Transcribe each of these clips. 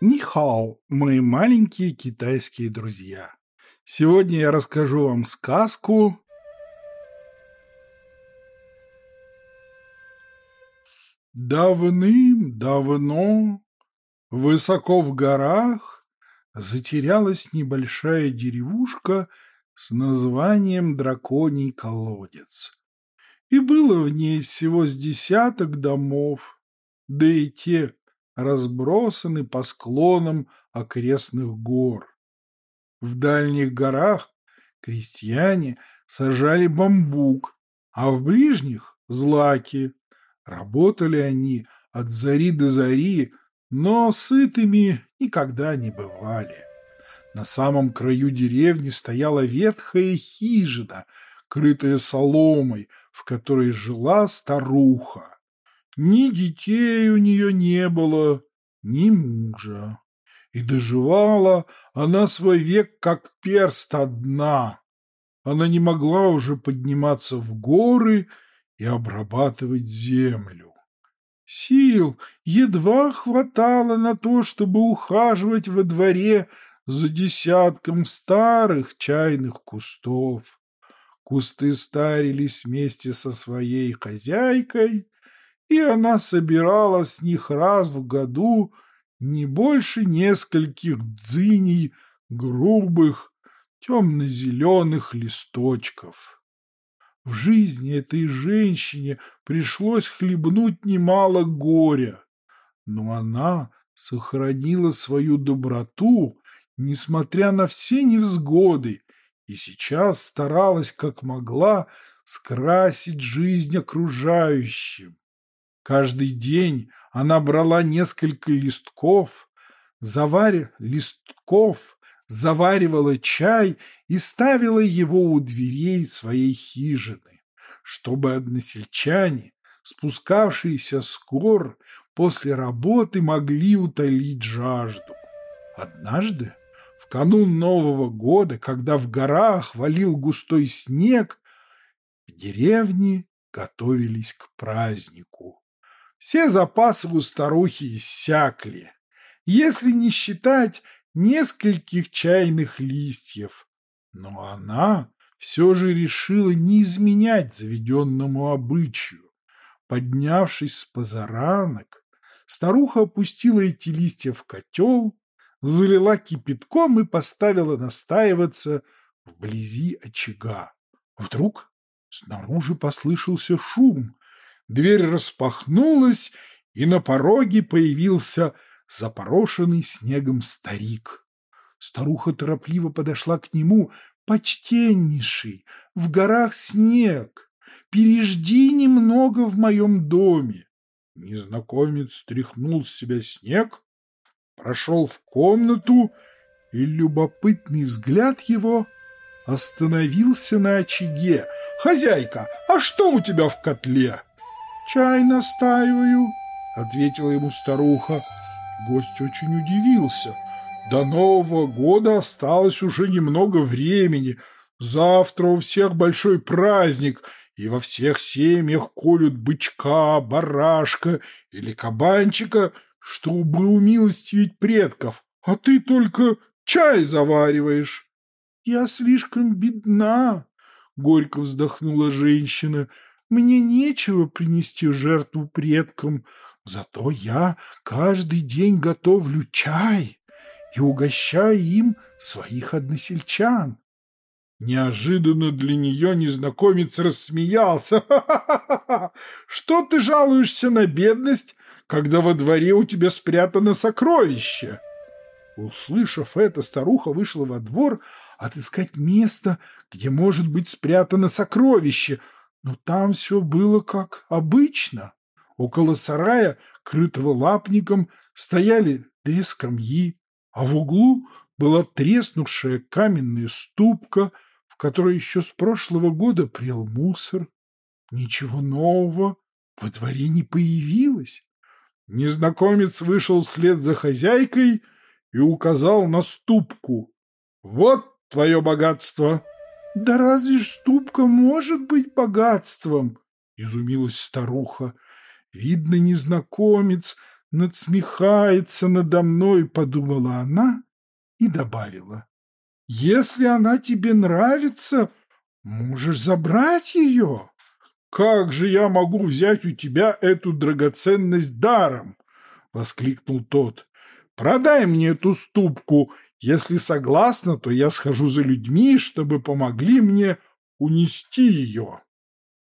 Нихао, мои маленькие китайские друзья. Сегодня я расскажу вам сказку Давным-давно, высоко в горах, затерялась небольшая деревушка с названием Драконий колодец. И было в ней всего с десяток домов, да и те разбросаны по склонам окрестных гор. В дальних горах крестьяне сажали бамбук, а в ближних – злаки. Работали они от зари до зари, но сытыми никогда не бывали. На самом краю деревни стояла ветхая хижина, крытая соломой, в которой жила старуха. Ни детей у нее не было, ни мужа. И доживала она свой век как перст одна. Она не могла уже подниматься в горы и обрабатывать землю. Сил едва хватало на то, чтобы ухаживать во дворе за десятком старых чайных кустов. Кусты старились вместе со своей хозяйкой, и она собирала с них раз в году не больше нескольких дзыней грубых темно-зеленых листочков. В жизни этой женщине пришлось хлебнуть немало горя, но она сохранила свою доброту, несмотря на все невзгоды, и сейчас старалась как могла скрасить жизнь окружающим. Каждый день она брала несколько листков, заварив листков, заваривала чай и ставила его у дверей своей хижины, чтобы односельчане, спускавшиеся с гор после работы, могли утолить жажду. Однажды, в канун Нового года, когда в горах валил густой снег, в деревне готовились к празднику. Все запасы у старухи иссякли, если не считать нескольких чайных листьев. Но она все же решила не изменять заведенному обычаю. Поднявшись с позаранок, старуха опустила эти листья в котел, залила кипятком и поставила настаиваться вблизи очага. Вдруг снаружи послышался шум, дверь распахнулась, и на пороге появился запорошенный снегом старик. Старуха торопливо подошла к нему. «Почтеннейший, в горах снег. Пережди немного в моем доме». Незнакомец стряхнул с себя снег, прошел в комнату, и любопытный взгляд его остановился на очаге. «Хозяйка, а что у тебя в котле?» «Чай настаиваю», — ответила ему старуха. Гость очень удивился. До Нового года осталось уже немного времени. Завтра у всех большой праздник, и во всех семьях колют бычка, барашка или кабанчика, чтобы умилостивить предков. А ты только чай завариваешь. Я слишком бедна, — горько вздохнула женщина. Мне нечего принести жертву предкам, зато я каждый день готовлю чай и угощаю им своих односельчан. Неожиданно для нее незнакомец рассмеялся. «Ха Что ты жалуешься на бедность, когда во дворе у тебя спрятано сокровище?» Услышав это, старуха вышла во двор отыскать место, где может быть спрятано сокровище, но там все было как обычно. Около сарая, крытого лапником, стояли две скамьи, а в углу была треснувшая каменная ступка, в которой еще с прошлого года прел мусор. Ничего нового во дворе не появилось. Незнакомец вышел вслед за хозяйкой и указал на ступку. «Вот твое богатство!» «Да разве ж ступка может быть богатством?» — изумилась старуха. Видно, незнакомец надсмехается надо мной, подумала она и добавила. Если она тебе нравится, можешь забрать ее. Как же я могу взять у тебя эту драгоценность даром? Воскликнул тот. Продай мне эту ступку. Если согласна, то я схожу за людьми, чтобы помогли мне унести ее.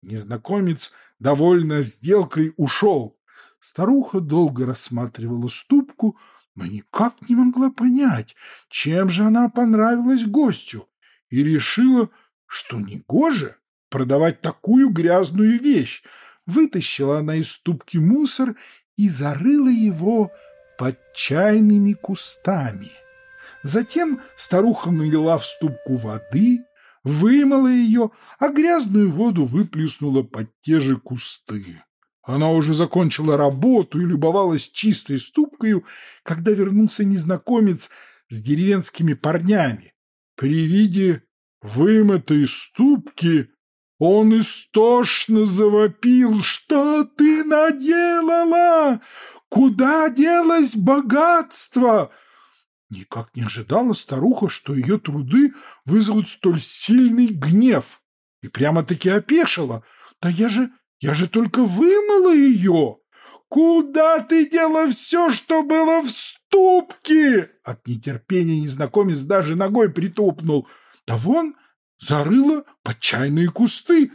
Незнакомец, довольно сделкой, ушел. Старуха долго рассматривала ступку, но никак не могла понять, чем же она понравилась гостю, и решила, что негоже продавать такую грязную вещь. Вытащила она из ступки мусор и зарыла его под чайными кустами. Затем старуха налила в ступку воды, вымыла ее, а грязную воду выплеснула под те же кусты. Она уже закончила работу и любовалась чистой ступкою, когда вернулся незнакомец с деревенскими парнями. При виде вымытой ступки он истошно завопил. «Что ты наделала? Куда делось богатство?» Никак не ожидала старуха, что ее труды вызовут столь сильный гнев. И прямо-таки опешила. «Да я же я же только вымыла ее! Куда ты дела все, что было в ступке? От нетерпения незнакомец даже ногой притопнул. Да вон зарыла под чайные кусты.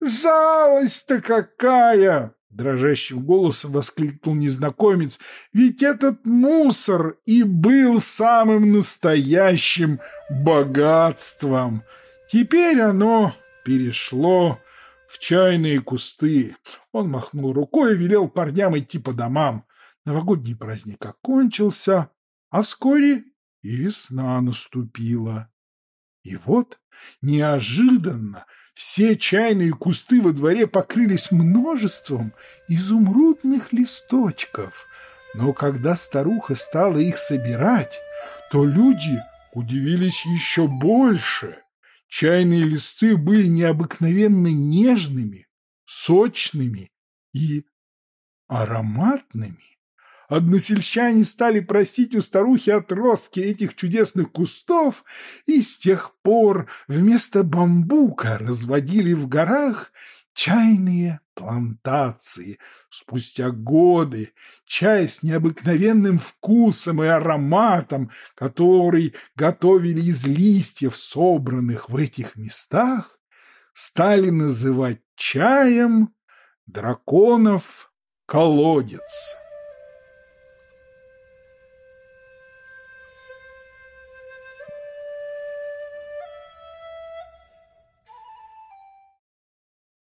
Жалость-то какая! Дрожащим голосом воскликнул незнакомец. Ведь этот мусор и был самым настоящим богатством. Теперь оно перешло в чайные кусты. Он махнул рукой и велел парням идти по домам. Новогодний праздник окончился, а вскоре и весна наступила. И вот неожиданно все чайные кусты во дворе покрылись множеством изумрудных листочков. Но когда старуха стала их собирать, то люди удивились еще больше. Чайные листы были необыкновенно нежными, сочными и ароматными. Односельчане стали просить у старухи отростки этих чудесных кустов, и с тех пор вместо бамбука разводили в горах чайные плантации. Спустя годы чай с необыкновенным вкусом и ароматом, который готовили из листьев, собранных в этих местах, стали называть чаем драконов колодец.